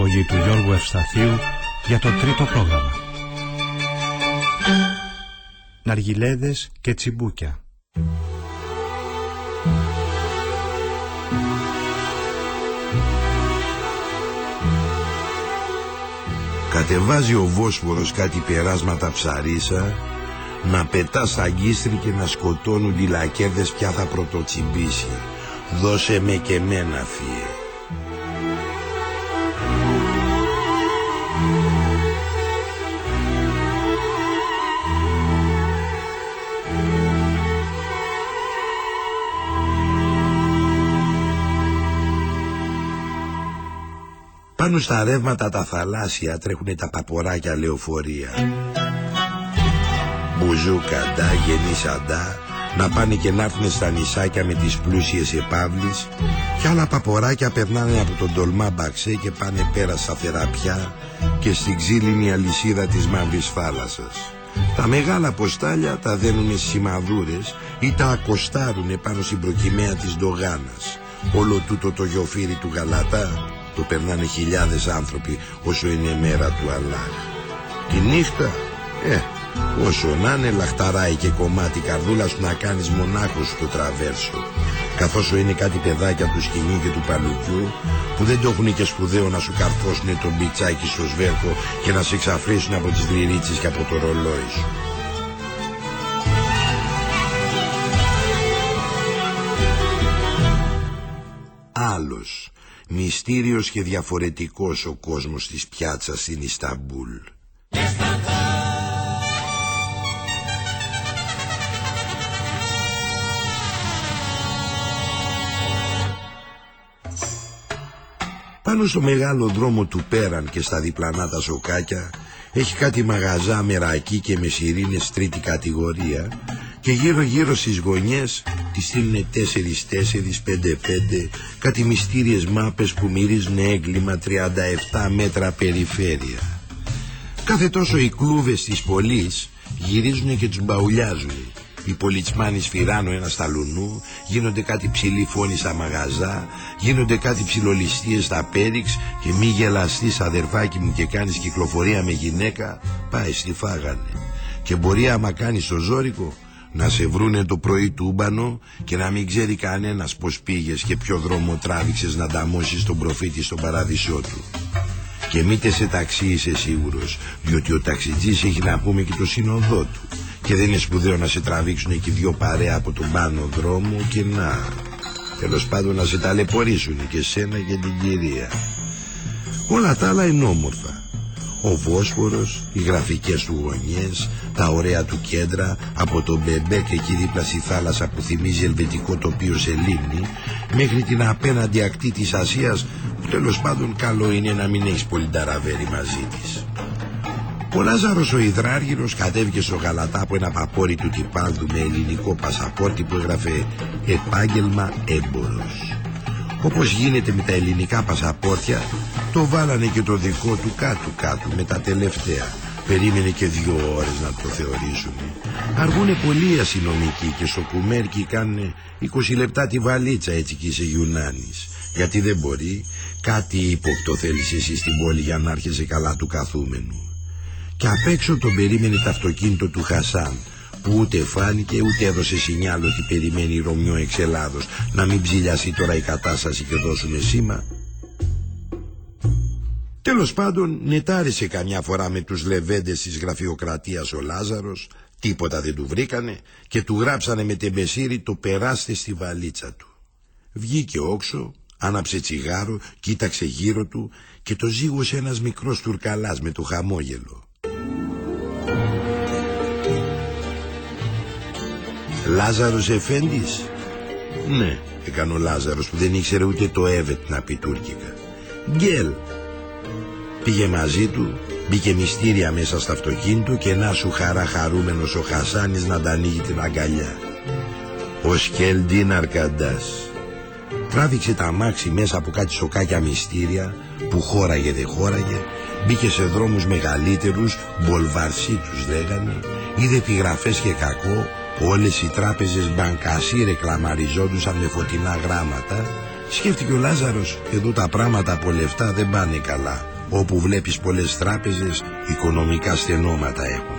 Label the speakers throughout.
Speaker 1: Παραγωγή του Γιώργου Ευσταθίου για το τρίτο πρόγραμμα. Ναργιλέδες και τσιμπούκια.
Speaker 2: Κατεβάζει ο Βόσφορος κάτι περάσματα ψαρίσα να πετά στα γκίστρι και να σκοτώνουν οι λακέδες πια θα πρωτοτσιμπήσει. Δώσε με και μένα φύε. Πάνω στα ρεύματα τα θαλάσσια τρέχουν τα παποράκια λεωφορεία. Μπουζούκαντα, γεννήσαντα, να πάνε και να έρθουν στα νησάκια με τις πλούσιες επαύλεις και άλλα παποράκια περνάνε από τον Τολμά Μπαξέ και πάνε πέρα στα θεραπιά και στην ξύλινη αλυσίδα της Μαύρης Θάλασσας. Τα μεγάλα ποστάλια τα δένουν σημαδούρες ή τα ακοστάρουν πάνω στην προκυμαία της Ντογάνας. Όλο τούτο το γιοφύρι του Γαλατά το περνάνε χιλιάδες άνθρωποι όσο είναι μέρα του Αλλάχ. Τη νύχτα, ε, όσο να είναι λαχταράει και κομμάτι καρδούλας σου να κάνεις μονάχος στο τραβέρσο. Καθώς είναι κάτι παιδάκια του σκηνή και του παλουκιού που δεν το έχουν και σπουδαίο να σου καρφώσουν τον μπιτσάκι στο σβέρκο και να σε εξαφρίσουν από τις δριρίτσες και από το ρολόι σου. Άλλος, Μυστήριος και διαφορετικός ο κόσμος της πιάτσας στην Ισταμπούλ. Πάνω στο μεγάλο δρόμο του Πέραν και στα διπλανά τα σοκάκια έχει κάτι μαγαζά με ρακί και με σιρήνες τρίτη κατηγορία και γύρω γύρω στις γωνιές τη στείλουν τέσσερις τέσσερις πέντε πέντε κάτι μυστήριες μάπες που μυρίζουν έγκλημα 37 μέτρα περιφέρεια. Κάθε τόσο οι κλούβες της πόλης γυρίζουν και τους μπαουλιάζουν. Οι πολιτσμάνοι σφυράνουν ένα στα λουνού, γίνονται κάτι ψηλή φόνη στα μαγαζά, γίνονται κάτι ψηλολιστίες στα πέριξ και μη γελαστείς αδερφάκι μου και κάνεις κυκλοφορία με γυναίκα, πάει στη φάγανε. Και μπορεί άμα κάνεις το ζόρικο να σε βρούνε το πρωί τούμπανο και να μην ξέρει κανένας πως πήγες και ποιο δρόμο τράβηξες να ταμώσεις τον προφήτη στον παράδεισό του. Και μήτε σε ταξί είσαι σίγουρος, διότι ο ταξιτζής έχει να πούμε και το σύνοδό του. Και δεν είναι σπουδαίο να σε τραβήξουν εκεί δυο παρέα από τον πάνω δρόμο και να... Τέλος πάντων να σε ταλαιπωρήσουν και σένα και την κυρία. Όλα τα άλλα είναι όμορφα. Ο Βόσφορος, οι γραφικές του γωνιές, τα ωραία του κέντρα, από τον Μπεμπέκ εκεί δίπλα στη θάλασσα που θυμίζει ελβετικό τοπίο σε λίμνη, μέχρι την απέναντι ακτή της Ασίας, που τέλος πάντων καλό είναι να μην έχεις πολύ νταραβέρι μαζί της. Ο Λάζαρος ο Υδράργυρος κατέβηκε στο Γαλατά από ένα παπόρι του Τυπάλδου με ελληνικό πασαπόρτι που έγραφε «Επάγγελμα έμπορος». Όπως γίνεται με τα ελληνικά πασαπόρτια, το βάλανε και το δικό του κάτω κάτω με τα τελευταία. Περίμενε και δύο ώρες να το θεωρήσουν. Αργούνε πολύ οι αστυνομικοί και στο κουμέρκι κάνουν 20 λεπτά τη βαλίτσα έτσι και είσαι Ιουνάνης. Γιατί δεν μπορεί κάτι ύποπτο θέλεις εσύ στην πόλη για να έρχεσαι καλά του καθούμενου. Και απ' έξω τον περίμενε το αυτοκίνητο του Χασάν που ούτε φάνηκε ούτε έδωσε σινιάλο ότι περιμένει Ρωμιό εξ Ελλάδος να μην ψηλιάσει τώρα η κατάσταση και δώσουμε σήμα. Τέλος πάντων νετάρισε καμιά φορά με τους λεβέντες της γραφειοκρατίας ο Λάζαρος, τίποτα δεν του βρήκανε και του γράψανε με τεμπεσίρι το περάστε στη βαλίτσα του. Βγήκε όξο, άναψε τσιγάρο, κοίταξε γύρω του και το ζήγωσε ένας μικρός τουρκαλάς με το χαμόγελο. Λάζαρος Εφέντης; Ναι, έκανε ο Λάζαρος που δεν ήξερε ούτε το έβετ να πει τουρκικά. Γκέλ. Πήγε μαζί του, μπήκε μυστήρια μέσα στο αυτοκίνητο και να σου χαρά χαρούμενος ο Χασάνης να τα ανοίγει την αγκαλιά. Ο Σκέλντιν Αρκαντάς. Τράβηξε τα μάξι μέσα από κάτι σοκάκια μυστήρια που χώραγε δε χώραγε, μπήκε σε δρόμους μεγαλύτερους, μπολβαρσί τους λέγανε, είδε επιγραφές και κακό, όλες οι τράπεζες μπανκασί ρεκλαμαριζόντουσαν με φωτεινά γράμματα. Σκέφτηκε ο Λάζαρος, εδώ τα πράγματα από λεφτά δεν πάνε καλά. Όπου βλέπεις πολλές τράπεζες, οικονομικά στενόματα έχουν.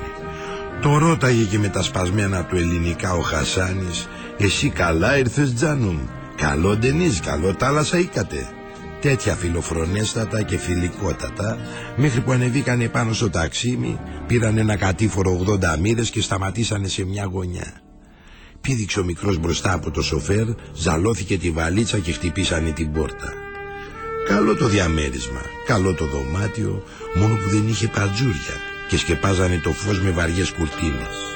Speaker 2: Το ρώταγε και με τα σπασμένα του ελληνικά ο Χασάνης, εσύ καλά ήρθες Τζάνουμ, καλό ντενίζ, καλό τάλασα ήκατε τέτοια φιλοφρονέστατα και φιλικότατα μέχρι που ανεβήκανε πάνω στο ταξίμι πήραν ένα κατήφορο 80 μοίρες και σταματήσανε σε μια γωνιά. Πήδηξε ο μικρός μπροστά από το σοφέρ ζαλώθηκε τη βαλίτσα και χτυπήσανε την πόρτα. Καλό το διαμέρισμα καλό το δωμάτιο μόνο που δεν είχε παντζούρια και σκεπάζανε το φως με βαριές κουρτίνες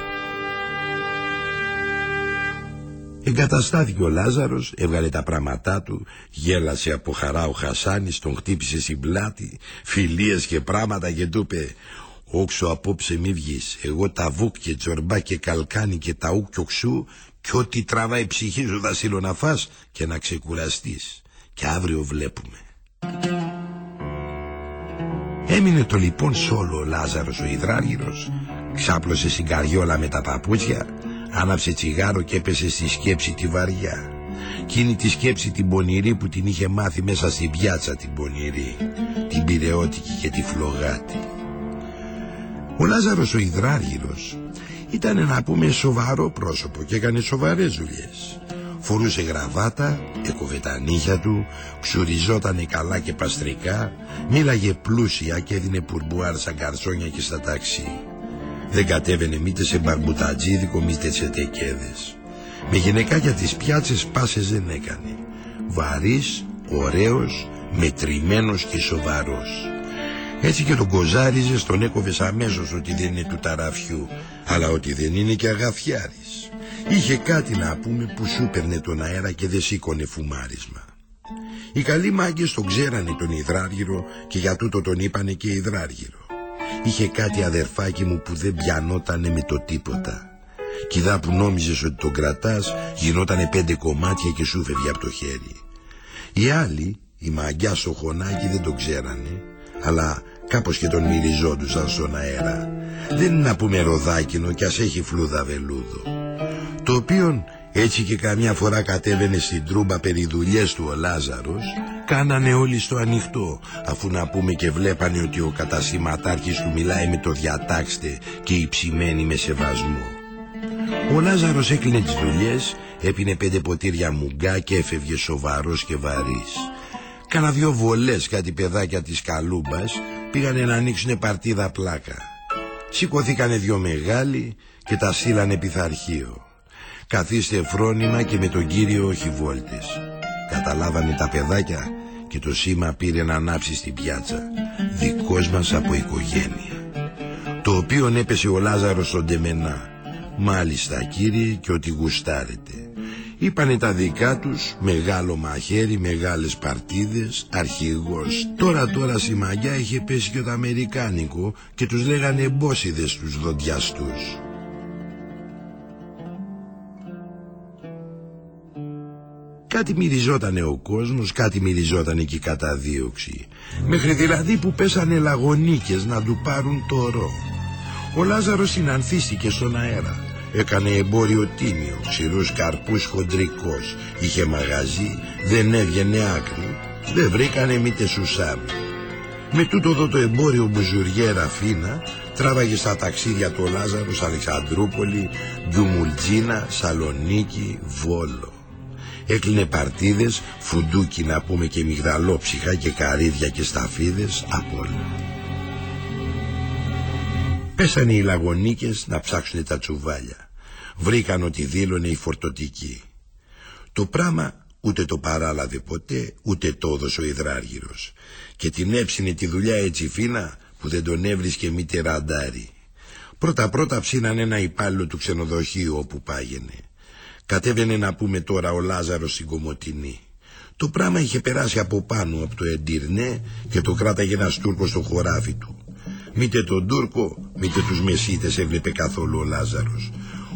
Speaker 2: Εγκαταστάθηκε ο Λάζαρος, έβγαλε τα πράγματά του, γέλασε από χαρά ο Χασάνης, τον χτύπησε στην πλάτη, φιλίες και πράγματα και του είπε «Όξο απόψε μη βγεις, εγώ τα βούκ και τζορμπά και καλκάνι και τα ουκ ξού κι ό,τι τραβάει ψυχή σου θα στείλω να φας και να ξεκουραστείς και αύριο βλέπουμε». Έμεινε το λοιπόν σόλο ο Λάζαρος ο υδράργυρος, ξάπλωσε στην καριόλα με τα παπούτσια Άναψε τσιγάρο και έπεσε στη σκέψη τη βαριά. Κίνη τη σκέψη την πονηρή που την είχε μάθει μέσα στην πιάτσα την πονηρή. Την πυρεώτικη και τη φλογάτη. Ο Λάζαρος ο Ιδράργυρος ήταν να πούμε σοβαρό πρόσωπο και έκανε σοβαρές δουλειές. Φορούσε γραβάτα, έκοβε τα νύχια του, ξουριζότανε καλά και παστρικά, μίλαγε πλούσια και έδινε πουρμπουάρ σαν καρσόνια και στα ταξί. Δεν κατέβαινε μήτε σε μπαρμπουτατζίδικο μήτε σε τεκέδες. Με γυναικάκια τις πιάτσες πάσες δεν έκανε. Βαρύς, ωραίος, μετρημένος και σοβαρός. Έτσι και τον κοζάριζε τον έκοβες αμέσως ότι δεν είναι του ταραφιού, αλλά ότι δεν είναι και αγαθιάρης. Είχε κάτι να πούμε που σου έπαιρνε τον αέρα και δεν σήκωνε φουμάρισμα. Οι καλοί μάγκες τον ξέρανε τον υδράργυρο και για τούτο τον είπανε και υδράργυρο. Είχε κάτι αδερφάκι μου που δεν πιανότανε με το τίποτα. Κι δά που νόμιζες ότι τον κρατάς γινότανε πέντε κομμάτια και σου φεύγει από το χέρι. Οι άλλοι, η μαγκιά στο χωνάκι δεν τον ξέρανε, αλλά κάπως και τον μυριζόντουσαν στον αέρα. Δεν είναι να πούμε ροδάκινο κι ας έχει φλούδα βελούδο. Το οποίον έτσι και καμιά φορά κατέβαινε στην τρούμπα περί δουλειές του ο Λάζαρος. Κάνανε όλοι στο ανοιχτό Αφού να πούμε και βλέπανε ότι ο κατασύματάρχης του μιλάει με το διατάξτε Και υψημένη με σεβασμό. Ο Λάζαρος έκλεινε τις δουλειές Έπινε πέντε ποτήρια μουγκά και έφευγε σοβαρός και βαρύς. Κάνα δυο βολές κάτι παιδάκια της Καλούμπας Πήγανε να ανοίξουν παρτίδα πλάκα. Σηκωθήκανε δυο μεγάλοι και τα στείλανε πειθαρχείο Καθίστε φρόνημα και με τον κύριο όχι βόλτες. Καταλάβανε τα παιδάκια και το σήμα πήρε να ανάψει στην πιάτσα. Δικός μας από οικογένεια. Το οποίο έπεσε ο Λάζαρος στον τεμενά. Μάλιστα κύριε και ότι γουστάρετε. Είπανε τα δικά τους, μεγάλο μαχαίρι, μεγάλες παρτίδες, αρχηγός. Τώρα τώρα στη μαγιά είχε πέσει και το αμερικάνικο και τους λέγανε εμπόσιδες τους δοντιαστούς. Κάτι μυριζότανε ο κόσμος, κάτι μυριζότανε και η καταδίωξη. Μέχρι δηλαδή που πέσανε λαγονίκες να του πάρουν το ρο. Ο Λάζαρος συνανθίστηκε στον αέρα. Έκανε εμπόριο τίμιο, ξηρούς καρπούς χοντρικός. Είχε μαγαζί, δεν έβγαινε άκρη. Δεν βρήκανε μήτε σουσάμι. Με τούτο εδώ το εμπόριο μπουζουριέρα φίνα τράβαγε στα ταξίδια του ο Λάζαρος Αλεξανδρούπολη, Ντουμουλτζίνα, Σαλονίκη, Βόλο. Έκλεινε παρτίδες, φουντούκι να πούμε και μυγδαλόψυχα και καρύδια και σταφίδες, απ' όλα. Πέσανε οι λαγονίκες να ψάξουν τα τσουβάλια. Βρήκαν ότι δήλωνε η φορτωτική. Το πράμα ούτε το παράλαβε ποτέ, ούτε το έδωσε ο υδράργυρος. Και την έψινε τη δουλειά έτσι φίνα που δεν τον έβρισκε μήτε ραντάρι. Πρώτα πρώτα ψήναν ένα υπάλληλο του ξενοδοχείου όπου πάγαινε. Κατέβαινε να πούμε τώρα ο Λάζαρος στην Κομωτινή. Το πράγμα είχε περάσει από πάνω από το Εντυρνέ και το κράταγε ένας Τούρκος στο χωράφι του. Μήτε τον Τούρκο, μήτε τους Μεσίτες έβλεπε καθόλου ο Λάζαρος.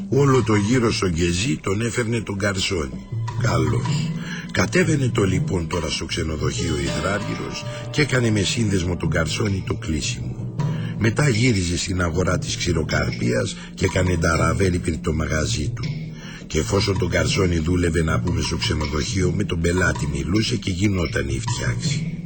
Speaker 2: Όλο το γύρο στο Γκεζί τον έφερνε τον Καρσόνι. Καλός. Κατέβαινε το λοιπόν τώρα στο ξενοδοχείο Ιδράργυρος και έκανε με σύνδεσμο τον Καρσόνι το κλείσιμο. Μετά γύριζε στην αγορά της ξηροκαρπίας και έκανε ταραβέρι πριν το μαγαζί του. Και εφόσον τον Καρσόνι δούλευε να πούμε στο ξενοδοχείο με τον πελάτη μιλούσε και γινόταν η φτιάξη.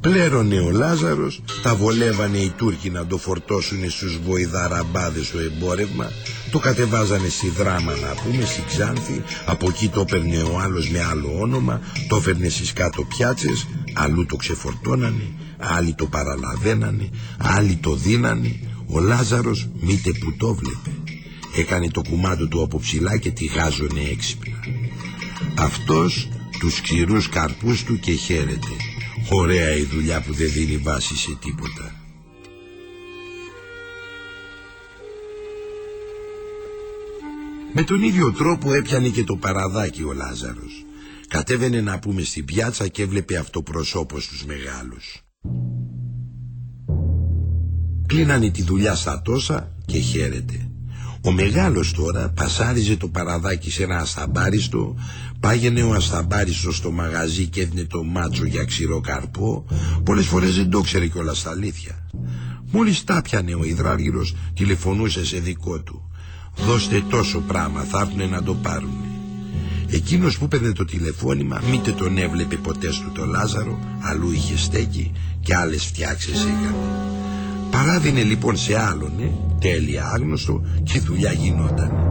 Speaker 2: Πλέρωνε ο Λάζαρος, τα βολεύανε οι Τούρκοι να το φορτώσουν στους βοηδαραμπάδες στο εμπόρευμα, το κατεβάζανε στη δράμα να πούμε, στη Ξάνθη, από εκεί το έπαιρνε ο άλλος με άλλο όνομα, το έφερνε στις κάτω πιάτσες, αλλού το ξεφορτώνανε, άλλοι το παραλαβαίνανε, άλλοι το δίνανε, ο Λάζαρος μήτε που το βλέπε. Έκανε το κουμάντο του από ψηλά και τη γάζωνε έξυπνα. Αυτός τους ξηρούς καρπούς του και χαίρεται. Ωραία η δουλειά που δεν δίνει βάση σε τίποτα. Με τον ίδιο τρόπο έπιανε και το παραδάκι ο Λάζαρος. Κατέβαινε να πούμε στην πιάτσα και έβλεπε αυτοπροσώπος τους μεγάλους. Κλείνανε τη δουλειά στα τόσα και χαίρεται. Ο μεγάλος τώρα πασάριζε το παραδάκι σε ένα ασταμπάριστο, πάγαινε ο ασταμπάριστος στο μαγαζί και έδινε το μάτσο για ξηρό καρπό, πολλές φορές δεν το ξέρε κιόλας στα αλήθεια. Μόλις τα πιανε ο υδράργυρος, τηλεφωνούσε σε δικό του. Δώστε τόσο πράγμα, θα έρθουνε να το πάρουν. Εκείνος που παίρνε το τηλεφώνημα, μήτε τον έβλεπε ποτέ στο το Λάζαρο, αλλού είχε στέκει και άλλες φτιάξεις έκανε. Παράδεινε λοιπόν σε άλλον, ε, τέλεια άγνωστο και δουλειά γινόταν.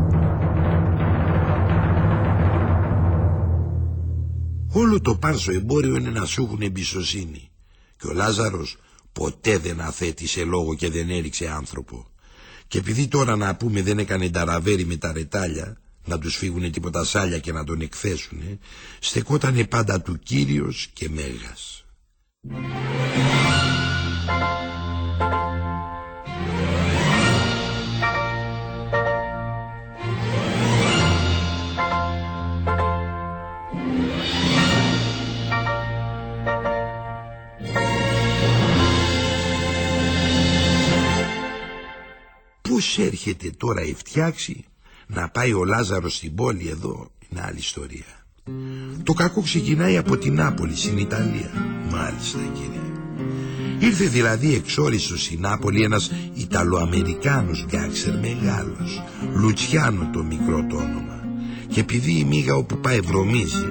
Speaker 2: Όλο το πάρσο εμπόριο είναι να σου έχουν εμπιστοσύνη. Και ο Λάζαρος ποτέ δεν αθέτησε λόγο και δεν έριξε άνθρωπο. Και επειδή τώρα να πούμε δεν έκανε ταραβέρι με τα ρετάλια, να τους φύγουνε τίποτα σάλια και να τον εκθέσουνε, στεκότανε πάντα του Κύριος και Μέγας. Πώς έρχεται τώρα η φτιάξη να πάει ο Λάζαρος στην πόλη εδώ είναι άλλη ιστορία. Το κακό ξεκινάει από την Νάπολη στην Ιταλία. Μάλιστα κύριε. Ήρθε δηλαδή εξόριστος στην Νάπολη ένας Ιταλοαμερικάνος γκάξερ μεγάλος. Λουτσιάνο το μικρό το όνομα. Και επειδή η μίγα όπου πάει βρωμίζει,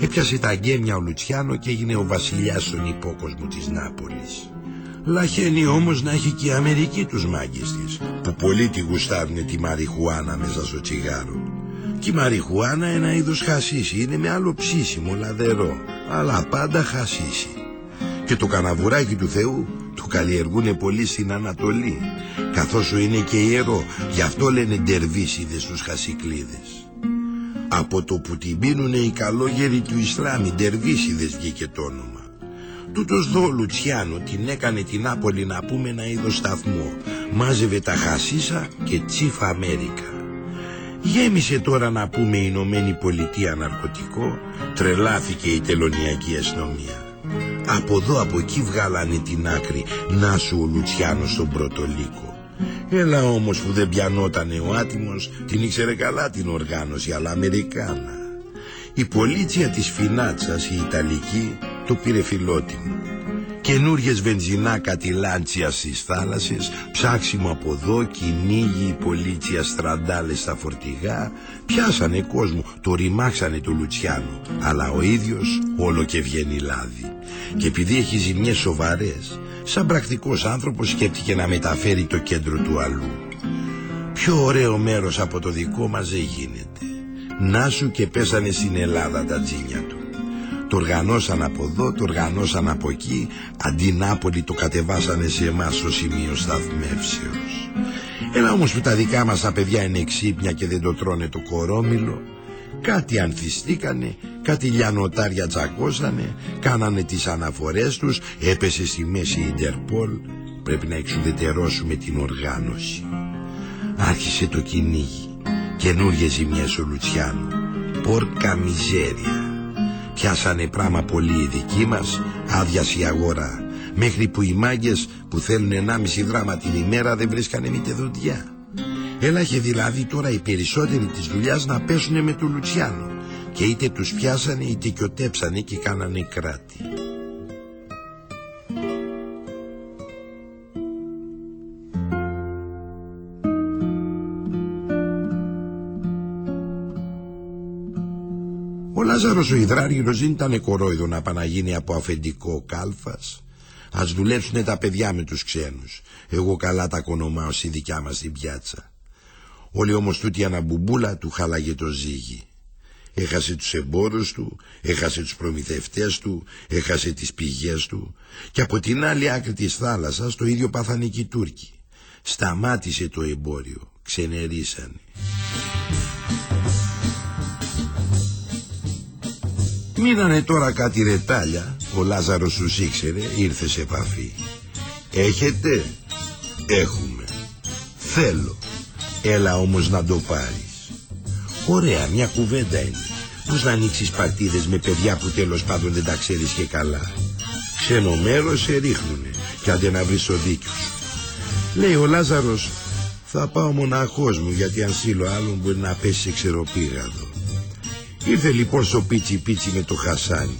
Speaker 2: έπιασε τα γκέμια ο Λουτσιάνο και έγινε ο βασιλιάς στον υπόκοσμο της Νάπολης. Λαχαίνει όμως να έχει και η Αμερική τους μάγκες της Που πολλοί τη γουστάρουνε τη μαριχουάνα μέσα στο τσιγάρο. Και η μαριχουάνα ένα είδος χασίσι Είναι με άλλο ψήσιμο λαδερό Αλλά πάντα χασίσι Και το καναβουράκι του Θεού Το καλλιεργούνε πολύ στην Ανατολή Καθώς είναι και ιερό Γι' αυτό λένε ντερβίσιδες τους χασικλίδες. Από το που την πίνουνε οι καλόγεροι του Ισλάμ Οι ντερβίσιδες βγήκε το όνομα Τούτος δω Λουτσιάνο την έκανε την Νάπολη να πούμε ένα είδος σταθμό. Μάζευε τα χασίσα και τσίφα Αμέρικα. Γέμισε τώρα να πούμε η Ηνωμένη Πολιτεία ναρκωτικό, τρελάθηκε η τελωνιακή αστυνομία. Από εδώ από εκεί βγάλανε την άκρη να σου ο Λουτσιάνος στον πρώτο λύκο. Έλα όμως που δεν πιανότανε ο άτιμος, την ήξερε καλά την οργάνωση, αλλά Αμερικάνα. Η πολίτσια της Φινάτσας, η Ιταλική, το πήρε φιλότιμο. Καινούριες βενζινά κατηλάντσια στις θάλασσες, ψάξιμο από εδώ, κυνήγι, πολίτσια στραντάλες στα φορτηγά, πιάσανε κόσμο, το ρημάξανε το Λουτσιάνο, αλλά ο ίδιος όλο και βγαίνει λάδι. Και επειδή έχει ζημιές σοβαρές, σαν πρακτικός άνθρωπος σκέφτηκε να μεταφέρει το κέντρο του αλλού. Πιο ωραίο μέρος από το δικό μας δεν γίνεται. Να σου και πέσανε στην Ελλάδα τα τζίνια του. Το οργανώσαν από εδώ, το οργανώσαν από εκεί, αντί Νάπολη το κατεβάσανε σε εμάς στο σημείο σταθμεύσεως. Έλα όμως που τα δικά μας τα παιδιά είναι εξύπνια και δεν το τρώνε το κορόμιλο, κάτι ανθιστήκανε, κάτι λιανοτάρια τσακώσανε, κάνανε τις αναφορές τους, έπεσε στη μέση η Ιντερπόλ, πρέπει να εξουδετερώσουμε την οργάνωση. Άρχισε το κυνήγι, καινούργιες ζημιές ο Λουτσιάνου πόρκα μιζέρια. Πιάσανε πράμα πολύ οι δικοί μας, άδειασε η αγορά. Μέχρι που οι μάγκες που θέλουν 1,5 δράμα την ημέρα δεν βρίσκανε μήτε δοντιά. Έλαχε δηλαδή τώρα οι περισσότεροι της δουλειάς να πέσουνε με τον Λουτσιάνο και είτε τους πιάσανε είτε κιωτέψανε και κάνανε κράτη. Ο Λάζαρος ο Ιδράργυρος δεν ήταν κορόιδο να παναγίνει από αφεντικό κάλφας. Ας δουλέψουνε τα παιδιά με τους ξένους. Εγώ καλά τα κονομάω στη δικιά μας την πιάτσα. Όλοι όμως τούτη αναμπουμπούλα του χάλαγε το ζύγι. Έχασε τους εμπόρους του, έχασε τους προμηθευτές του, έχασε τις πηγές του και από την άλλη άκρη της θάλασσας το ίδιο πάθανε και οι Τούρκοι. Σταμάτησε το εμπόριο, ξενερίσανε. Μείνανε τώρα κάτι ρετάλια, ο Λάζαρος τους ήξερε, ήρθε σε επαφή. Έχετε, έχουμε. Θέλω, έλα όμως να το πάρεις. Ωραία, μια κουβέντα είναι. Πώς να ανοίξεις παρτίδες με παιδιά που τέλος πάντων δεν τα ξέρεις και καλά. Ξένο μέρος σε ρίχνουνε κι άντε να βρεις το δίκιο σου. Λέει ο Λάζαρος, θα πάω μοναχός μου γιατί αν στείλω άλλον μπορεί να πέσει σε ξεροπήγαδο. Ήρθε λοιπόν στο πίτσι πίτσι με το Χασάνι.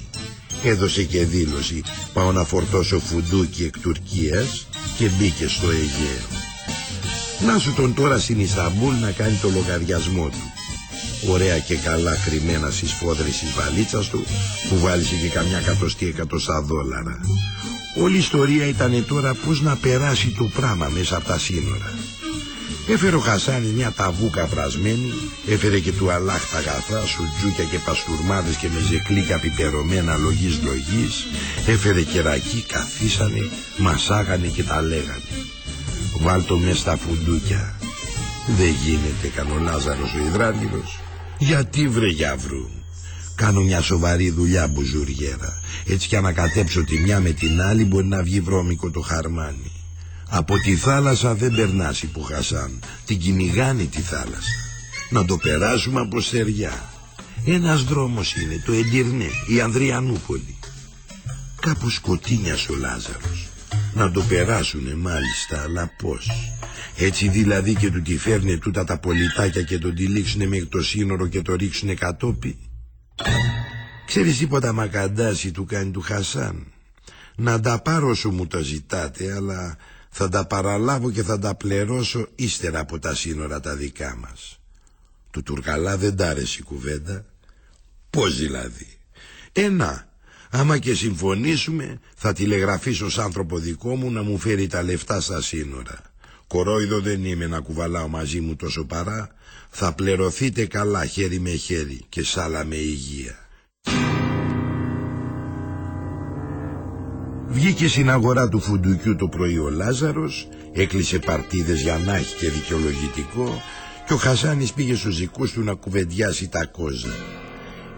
Speaker 2: Έδωσε και δήλωση πάω να φορτώσω φουντούκι εκ Τουρκίας και μπήκε στο Αιγαίο. Να σου τον τώρα στην Ισταμπούλ να κάνει το λογαριασμό του. Ωραία και καλά κρυμμένα στις φόδρες της βαλίτσας του που βάλισε και καμιά κατοστή εκατοστά δόλαρα. Όλη η ιστορία ήταν τώρα πώς να περάσει το πράγμα μέσα από τα σύνορα. Έφερε ο Χασάνης μια ταβούκα βρασμένη, έφερε και του αλάχ τα αγαθά, σουτζούκια και παστουρμάδες και με ζεκλίκα πιπερωμένα λογής λογής, έφερε κερακί, καθίσανε, μασάγανε και τα λέγανε. Βάλ το μες στα φουντούκια. Δεν γίνεται, κανό Λάζαρος ο Ιδράνιλος. Γιατί βρε γιαύρου; Κάνω μια σοβαρή δουλειά μπουζουριέρα. Έτσι κι ανακατέψω τη μια με την άλλη μπορεί να βγει βρώμικο το χαρμάνι. Από τη θάλασσα δεν περνάς υπό Χασάν. Την κυνηγάνει τη θάλασσα. Να το περάσουμε από στεριά. Ένας δρόμος είναι το Εντυρνέ, η Ανδριανούπολη. Κάπου σκοτίνιας ο Λάζαρος. Να το περάσουνε μάλιστα, αλλά πώς. Έτσι δηλαδή και του τη φέρνε τούτα τα πολιτάκια και τον τυλίξουνε μέχρι το σύνορο και το ρίξουνε κατόπι. Ξέρεις τίποτα μακαντάσι του κάνει του Χασάν. Να τα πάρω σου μου τα ζητάτε, αλλά θα τα παραλάβω και θα τα πληρώσω ύστερα από τα σύνορα τα δικά μας. Του Τουρκαλά δεν τ' άρεσε η κουβέντα. Πώς δηλαδή; Ένα, άμα και συμφωνήσουμε θα τηλεγραφήσω ως άνθρωπο δικό μου να μου φέρει τα λεφτά στα σύνορα. Κορόιδο δεν είμαι να κουβαλάω μαζί μου τόσο παρά. Θα πληρωθείτε καλά χέρι με χέρι και σάλα με υγεία. Βγήκε στην αγορά του φουντουκιού το πρωί ο Λάζαρος, έκλεισε παρτίδες για να έχει και δικαιολογητικό και ο Χασάνης πήγε στους δικούς του να κουβεντιάσει τα κόζα.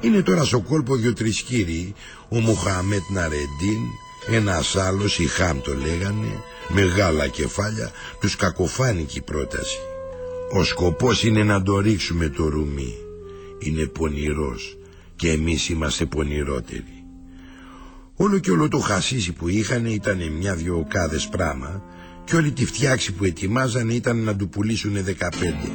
Speaker 2: Είναι τώρα στο κόλπο δυο-τρεις κύριοι, ο Μοχαμέτ Ναρεντίν, ένας άλλος, η Χάμ το λέγανε, μεγάλα κεφάλια, τους κακοφάνηκε η πρόταση. Ο σκοπός είναι να το ρίξουμε το ρουμί. Είναι πονηρός και εμείς είμαστε πονηρότεροι. Όλο και όλο το χασίσι που είχαν ήταν μια-δυο οκάδες πράμα και όλη τη φτιάξη που ετοιμάζανε ήταν να του πουλήσουν 15.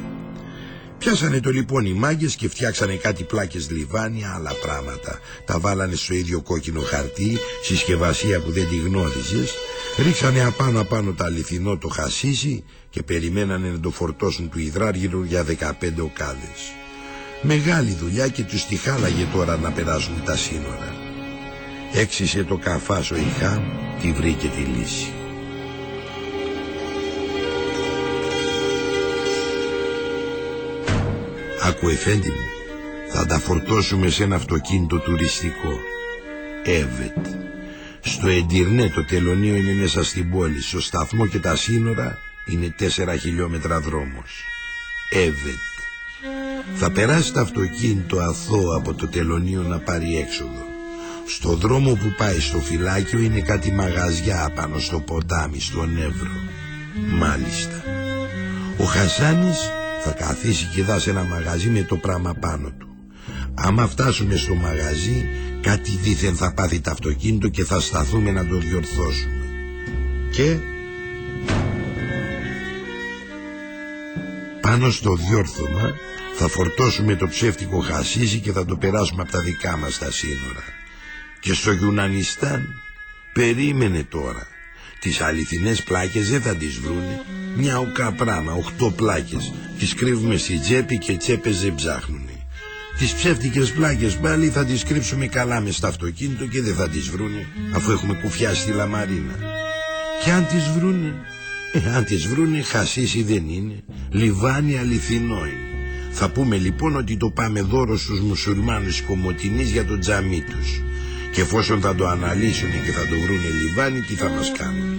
Speaker 2: Πιάσανε το λοιπόν οι μάγκες και φτιάξανε κάτι πλάκες λιβάνι, άλλα πράγματα. Τα βάλανε στο ίδιο κόκκινο χαρτί, συσκευασία που δεν τη γνώριζες. Ρίξανε απάνω απάνω τα αληθινό το χασίσι και περιμένανε να το φορτώσουν του υδράργυρου για 15 οκάδες. Μεγάλη δουλειά και τους τη χάλαγε τώρα να περάσουν τα σύνορα. Έξισε το καφάσο η Χάμ, τη βρήκε τη λύση. Άκου εφέντη μου, θα τα φορτώσουμε σε ένα αυτοκίνητο τουριστικό. Εύετ. Στο Εντυρνέ το τελωνίο είναι μέσα στην πόλη. Στο σταθμό και τα σύνορα είναι τέσσερα χιλιόμετρα δρόμος. Εύετ. Θα περάσει το αυτοκίνητο αθώο από το τελωνίο να πάρει έξοδο. Στο δρόμο που πάει στο φυλάκιο είναι κάτι μαγαζιά πάνω στο ποτάμι, στον Εύρο. Μάλιστα. Ο Χασάνης θα καθίσει και δάσει ένα μαγαζί με το πράμα πάνω του. Άμα φτάσουμε στο μαγαζί κάτι δίθεν θα πάθει το αυτοκίνητο και θα σταθούμε να το διορθώσουμε. Και πάνω στο διόρθωμα θα φορτώσουμε το ψεύτικο χασίζι και θα το περάσουμε από τα δικά μας τα σύνορα. Και στο Γιουνανιστάν περίμενε τώρα. Τις αληθινές πλάκες δεν θα τις βρούνε. Μια οκά πράμα, οχτώ πλάκες. Τις κρύβουμε στη τσέπη και τσέπες δεν ψάχνουνε. Τις ψεύτικες πλάκες πάλι θα τις κρύψουμε καλά μες στ' αυτοκίνητο και δεν θα τις βρούνε αφού έχουμε κουφιάσει τη λαμαρίνα. Και αν τις βρούνε, ε, αν τις βρούνε χασίσι δεν είναι, λιβάνι αληθινό είναι. Θα πούμε λοιπόν ότι το πάμε δώρο στους μουσουλμάνους κομμωτινείς για το τζαμί τους. Και εφόσον θα το αναλύσουν και θα το βρούνε λιβάνι, τι θα μας κάνουν.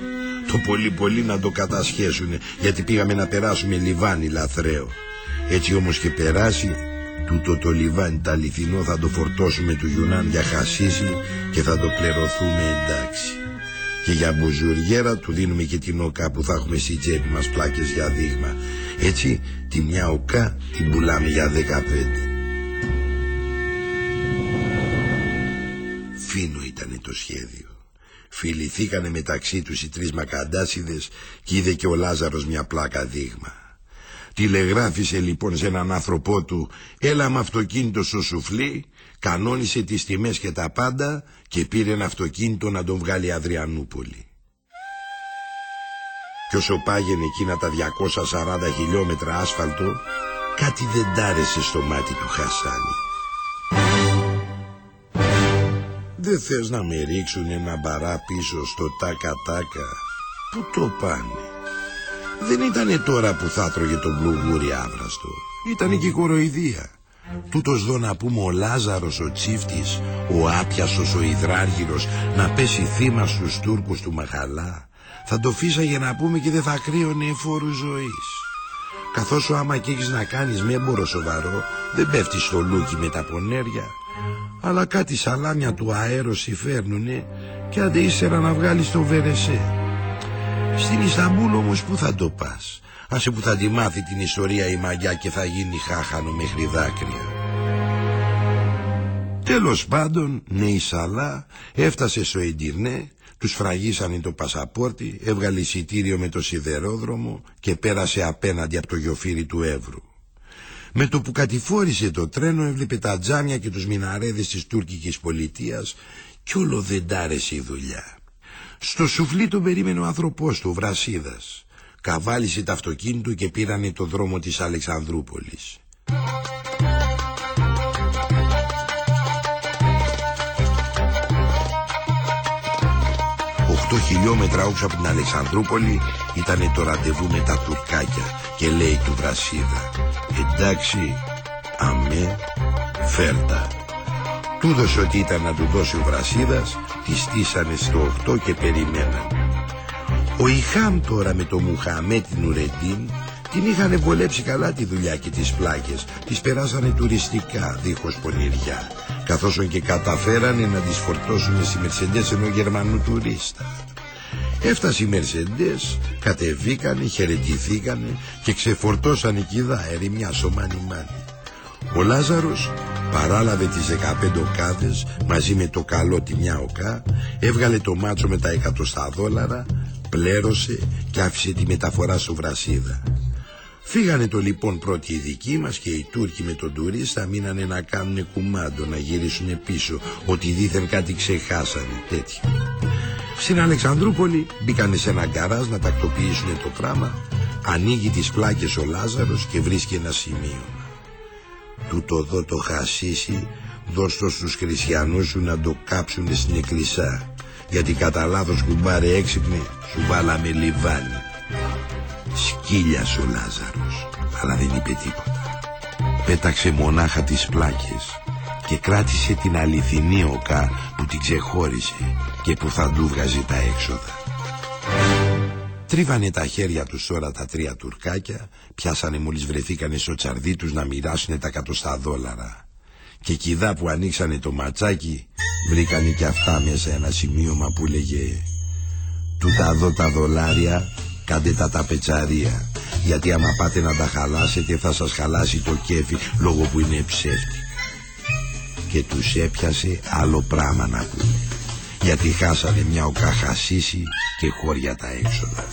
Speaker 2: Το πολύ πολύ να το κατασχέσουν, γιατί πήγαμε να περάσουμε λιβάνι λαθρέο. Έτσι όμως και περάσει, τούτο το λιβάνι τα αληθινό θα το φορτώσουμε του Γιουνάν για χασίσι και θα το πληρωθούμε εντάξει. Και για μπουζουριέρα του δίνουμε και την οκα που θα έχουμε στη τσέπη μας πλάκες για δείγμα. Έτσι τη μια οκά την πουλάμε για δεκαπέντε. Φίνο ήταν το σχέδιο. Φιληθήκανε μεταξύ τους οι τρεις μακαντάσιδες και είδε και ο Λάζαρος μια πλάκα δείγμα. Τηλεγράφησε λοιπόν σε έναν άνθρωπό του «Έλα με αυτοκίνητο στο σουφλί», κανόνισε τις τιμές και τα πάντα και πήρε ένα αυτοκίνητο να τον βγάλει Αδριανούπολη. Κι όσο πάγαινε εκείνα τα 240 χιλιόμετρα άσφαλτο, κάτι δεν τάρεσε στο μάτι του Χασάνη. Δεν θες να με ρίξουν ένα μπαρά πίσω στο τάκα τάκα. Πού το πάνε; Δεν ήτανε τώρα που θα τρώγε τον μπλουγούρι άβραστο. Ήτανε και η κοροϊδία. Τούτος δω να πούμε ο Λάζαρος ο τσίφτης, ο άπιασος ο υδράργυρος, να πέσει θύμα στους Τούρκους του Μαχαλά. Θα το φύσαγε να πούμε και δεν θα κρύωνε φόρου ζωής. Καθώς ο άμα και έχεις να κάνεις με έμπορο σοβαρό, δεν πέφτεις στο λούκι με τα πονέρια. Αλλά κάτι σαλάμια του αέρωση φέρνουνε και άντε ύστερα να βγάλεις το Βερεσέ. Στην Ισταμπούλ όμως που θα το πας; Άσε που θα τη μάθει την ιστορία η μαγιά και θα γίνει χάχανο μέχρι δάκρυα. Τέλος πάντων, ναι η Σαλά έφτασε στο Εντυρνέ, τους φραγίσανε το πασαπόρτι, έβγαλε εισιτήριο με το σιδερόδρομο και πέρασε απέναντι από το γιοφύρι του Εύρου. Με το που κατηφόρησε το τρένο έβλεπε τα τζάμια και τους μιναρέδες της τουρκικής πολιτείας κι όλο δεν τάρεσε η δουλειά. Στο σουφλί τον περίμενε ο άνθρωπός του, ο Βρασίδας. Καβάλισε το αυτοκίνητο και πήρανε το δρόμο της Αλεξανδρούπολης. Οχτώ χιλιόμετρα όξω από την Αλεξανδρούπολη ήταν το ραντεβού με τα τουρκάκια και λέει του Βρασίδα «Εντάξει, αμέ, φέρτα». Του δώσε ότι ήταν να του δώσει ο Βρασίδας, τη στήσανε στο 8 και περιμέναν. Ο Ιχάμ τώρα με το Μουχαμέ την Ουρεντίν την είχαν βολέψει καλά τη δουλειά και τις πλάκες. Τις περάσανε τουριστικά, δίχως πονηριά. Καθώς και καταφέρανε να τις φορτώσουν στη Μερσεντές ενός Γερμανού τουρίστα. Έφτασε η Μερσεντές, κατεβήκανε, χαιρετηθήκανε και ξεφορτώσανε κίδα μια σωμάνι μάνι. Ο Λάζαρος παράλαβε τις 15 οκάδες μαζί με το καλό τη μια οκά, έβγαλε το μάτσο με τα εκατοστά δόλαρα, πλέρωσε και άφησε τη μεταφορά στο Βρασίδα. Φύγανε το λοιπόν πρώτοι οι δικοί μας και οι Τούρκοι με τον τουρίστα μείνανε να κάνουν κουμάντο, να γυρίσουν πίσω, ότι δήθεν κάτι ξεχάσανε τέτοιο. Στην Αλεξανδρούπολη μπήκανε σε ένα γκαράζ να τακτοποιήσουν το πράγμα, ανοίγει τις πλάκες ο Λάζαρος και βρίσκει ένα σημείο. Τούτο εδώ το χασίσι δώσ' το στους χριστιανούς σου να το κάψουν στην εκκλησά γιατί κατά λάθος κουμπάρε έξυπνη σου βάλαμε λιβάνι. Σκύλιας ο Λάζαρος, αλλά δεν είπε τίποτα. Πέταξε μονάχα τις πλάκες και κράτησε την αληθινή οκά που την ξεχώρισε και που θα του βγάζει τα έξοδα. Τρίβανε τα χέρια τους τώρα τα τρία τουρκάκια, πιάσανε μόλις βρεθήκανε στο τσαρδί τους να μοιράσουν τα κατοστά δόλαρα. Και κιδά που ανοίξανε το ματσάκι, βρήκανε και αυτά μέσα ένα σημείωμα που λέγε «Τούτα δω τα δολάρια, κάντε τα τα πετσαρία, γιατί άμα πάτε να τα χαλάσετε θα σας χαλάσει το κέφι λόγω που είναι ψεύτη». Και τους έπιασε άλλο πράμα να πούνε γιατί χάσανε μια οκά χασίσει και χώρια τα έξοδα.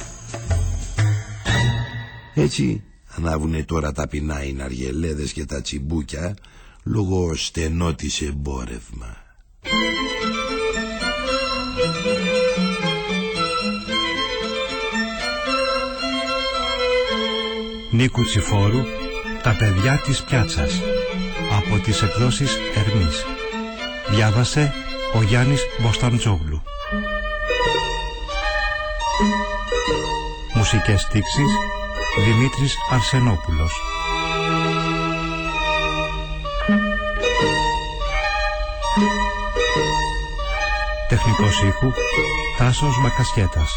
Speaker 2: Έτσι ανάβουνε τώρα τα πεινά οι ναργελέδες και τα τσιμπούκια λόγω στενό της εμπόρευμα.
Speaker 1: Νίκου Τσιφόρου «Τα παιδιά της πιάτσας» από τις εκδόσεις Ερμής. Διάβασε ο Γιάννης Μποσταντζόγλου. Μουσικές στίξεις Δημήτρης Αρσενόπουλος. Τεχνικός ήχου Τάσος Μακασχέτας.